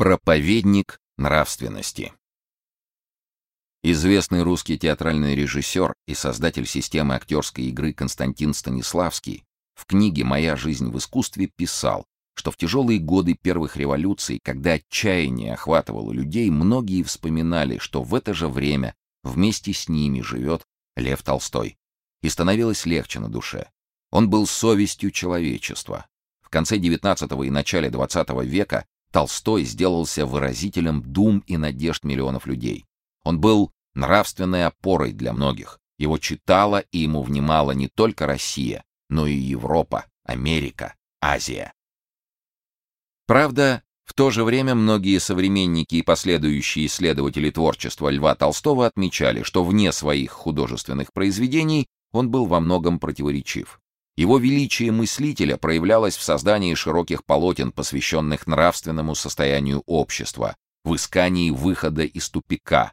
Проповедник нравственности. Известный русский театральный режиссер и создатель системы актерской игры Константин Станиславский в книге «Моя жизнь в искусстве» писал, что в тяжелые годы первых революций, когда отчаяние охватывало людей, многие вспоминали, что в это же время вместе с ними живет Лев Толстой. И становилось легче на душе. Он был совестью человечества. В конце XIX и начале XX века Толстой сделался выразителем дум и надежд миллионов людей. Он был нравственной опорой для многих. Его читала и ему внимала не только Россия, но и Европа, Америка, Азия. Правда, в то же время многие современники и последующие исследователи творчества Льва Толстого отмечали, что вне своих художественных произведений он был во многом противоречив. Его величие мыслителя проявлялось в создании широких полотен, посвященных нравственному состоянию общества, в искании выхода из тупика.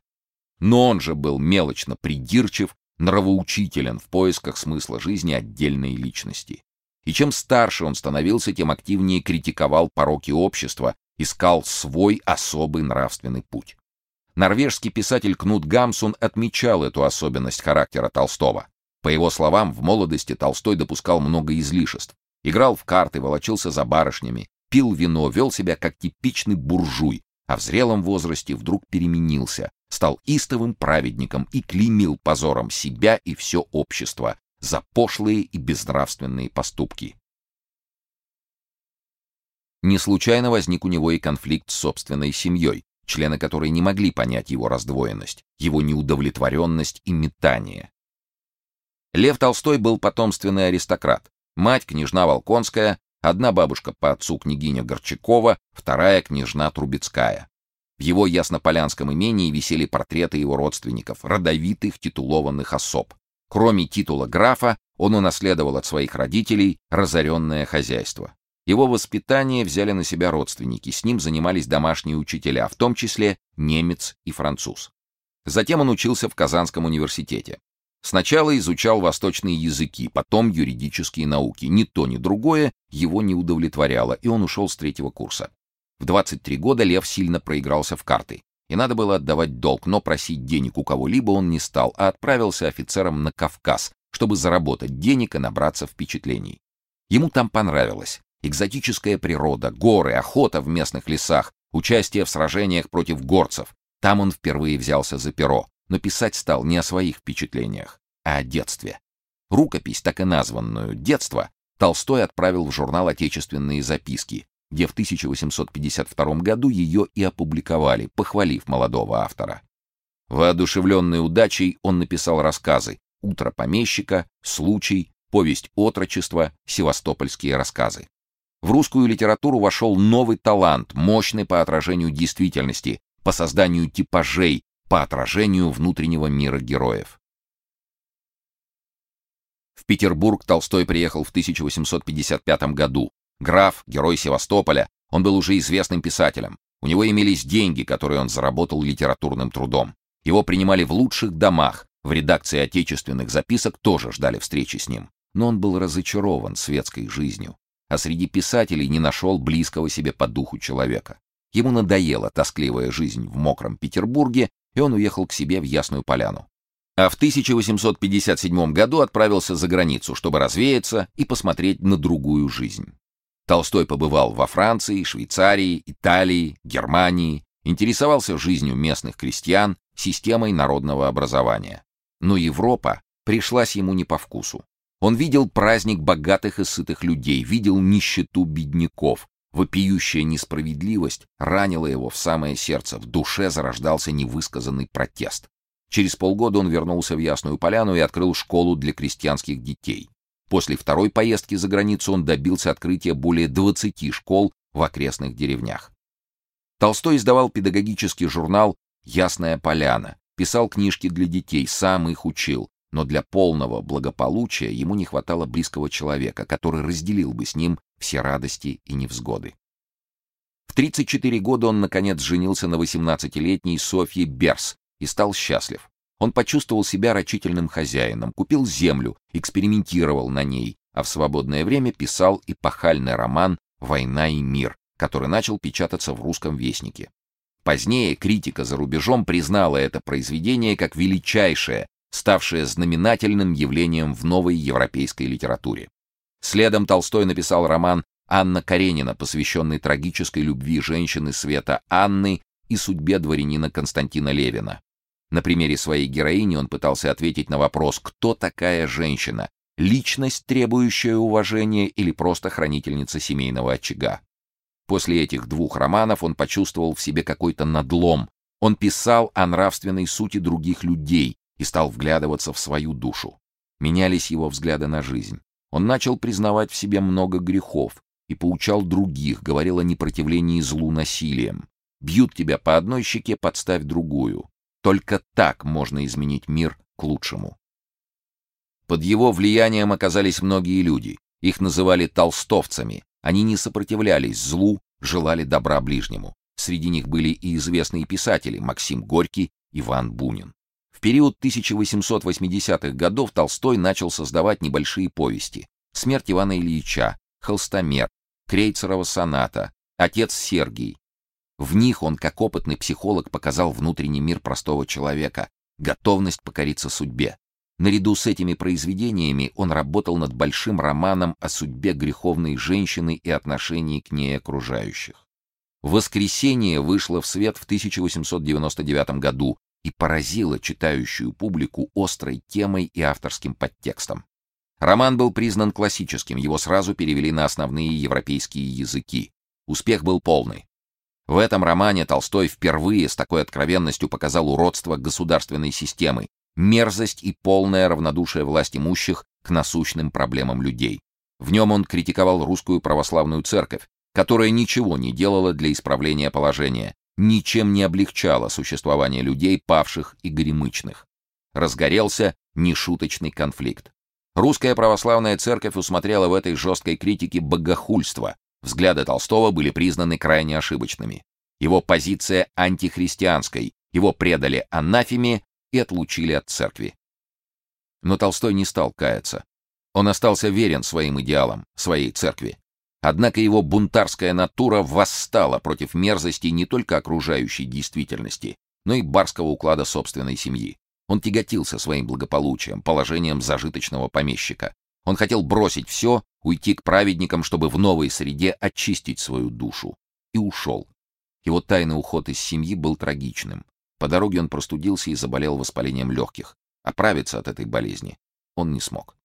Но он же был мелочно придирчив, нравоучителен в поисках смысла жизни отдельной личности. И чем старше он становился, тем активнее критиковал пороки общества, искал свой особый нравственный путь. Норвежский писатель Кнут Гамсун отмечал эту особенность характера Толстого. По его словам, в молодости Толстой допускал много излишеств. Играл в карты, волочился за барышнями, пил вино, вел себя как типичный буржуй, а в зрелом возрасте вдруг переменился, стал истовым праведником и клеймил позором себя и все общество за пошлые и безнравственные поступки. Не случайно возник у него и конфликт с собственной семьей, члены которой не могли понять его раздвоенность, его неудовлетворенность и метание. Лев Толстой был потомственный аристократ. Мать княжна Волконская, одна бабушка по отцу княгиня Горчакова, вторая княжна Трубецкая. В его Яснополянском имении висели портреты его родственников, родовитых титулованных особ. Кроме титула графа, он унаследовал от своих родителей разоренное хозяйство. Его воспитание взяли на себя родственники, с ним занимались домашние учителя, в том числе немец и француз. Затем он учился в Казанском университете. Сначала изучал восточные языки, потом юридические науки. Ни то, ни другое его не удовлетворяло, и он ушел с третьего курса. В 23 года Лев сильно проигрался в карты, и надо было отдавать долг, но просить денег у кого-либо он не стал, а отправился офицером на Кавказ, чтобы заработать денег и набраться впечатлений. Ему там понравилось. Экзотическая природа, горы, охота в местных лесах, участие в сражениях против горцев. Там он впервые взялся за перо но писать стал не о своих впечатлениях, а о детстве. Рукопись, так и названную «Детство», Толстой отправил в журнал «Отечественные записки», где в 1852 году ее и опубликовали, похвалив молодого автора. Воодушевленный удачей он написал рассказы «Утро помещика», «Случай», «Повесть отрочества», «Севастопольские рассказы». В русскую литературу вошел новый талант, мощный по отражению действительности, по созданию типажей, по отражению внутреннего мира героев. В Петербург Толстой приехал в 1855 году. Граф, герой Севастополя, он был уже известным писателем. У него имелись деньги, которые он заработал литературным трудом. Его принимали в лучших домах, в редакции отечественных записок тоже ждали встречи с ним. Но он был разочарован светской жизнью, а среди писателей не нашел близкого себе по духу человека. Ему надоела тоскливая жизнь в мокром Петербурге, и он уехал к себе в Ясную Поляну. А в 1857 году отправился за границу, чтобы развеяться и посмотреть на другую жизнь. Толстой побывал во Франции, Швейцарии, Италии, Германии, интересовался жизнью местных крестьян, системой народного образования. Но Европа пришлась ему не по вкусу. Он видел праздник богатых и сытых людей, видел нищету бедняков, Вопиющая несправедливость ранила его в самое сердце, в душе зарождался невысказанный протест. Через полгода он вернулся в Ясную Поляну и открыл школу для крестьянских детей. После второй поездки за границу он добился открытия более 20 школ в окрестных деревнях. Толстой издавал педагогический журнал «Ясная поляна», писал книжки для детей, сам их учил, но для полного благополучия ему не хватало близкого человека, который разделил бы с ним все радости и невзгоды. В 34 года он наконец женился на 18-летней Софье Берс и стал счастлив. Он почувствовал себя рачительным хозяином, купил землю, экспериментировал на ней, а в свободное время писал эпохальный роман «Война и мир», который начал печататься в русском вестнике. Позднее критика за рубежом признала это произведение как величайшее, ставшее знаменательным явлением в новой европейской литературе. Следом Толстой написал роман Анна Каренина, посвященный трагической любви женщины Света Анны и судьбе дворянина Константина Левина. На примере своей героини он пытался ответить на вопрос, кто такая женщина, личность, требующая уважения или просто хранительница семейного очага. После этих двух романов он почувствовал в себе какой-то надлом. Он писал о нравственной сути других людей и стал вглядываться в свою душу. Менялись его взгляды на жизнь. Он начал признавать в себе много грехов и поучал других, говорил о непротивлении злу насилием. Бьют тебя по одной щеке, подставь другую. Только так можно изменить мир к лучшему. Под его влиянием оказались многие люди. Их называли толстовцами. Они не сопротивлялись злу, желали добра ближнему. Среди них были и известные писатели Максим Горький, Иван Бунин. В период 1880-х годов Толстой начал создавать небольшие повести: Смерть Ивана Ильича, Холстомер, Крейцерова соната, Отец Сергий. В них он, как опытный психолог, показал внутренний мир простого человека, готовность покориться судьбе. Наряду с этими произведениями он работал над большим романом о судьбе греховной женщины и отношении к ней окружающих. Воскресение вышло в свет в 1899 году и поразило читающую публику острой темой и авторским подтекстом. Роман был признан классическим, его сразу перевели на основные европейские языки. Успех был полный. В этом романе Толстой впервые с такой откровенностью показал уродство государственной системы, мерзость и полное равнодушие власть имущих к насущным проблемам людей. В нем он критиковал русскую православную церковь, которая ничего не делала для исправления положения, ничем не облегчала существование людей, павших и горемычных. Разгорелся нешуточный конфликт. Русская православная церковь усмотрела в этой жесткой критике богохульство. Взгляды Толстого были признаны крайне ошибочными. Его позиция антихристианской, его предали анафеме и отлучили от церкви. Но Толстой не стал каяться. Он остался верен своим идеалам, своей церкви. Однако его бунтарская натура восстала против мерзости не только окружающей действительности, но и барского уклада собственной семьи. Он тяготился своим благополучием, положением зажиточного помещика. Он хотел бросить все, уйти к праведникам, чтобы в новой среде очистить свою душу. И ушел. Его тайный уход из семьи был трагичным. По дороге он простудился и заболел воспалением легких. Оправиться от этой болезни он не смог.